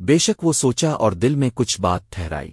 بے شک وہ سوچا اور دل میں کچھ بات ٹھہرائی۔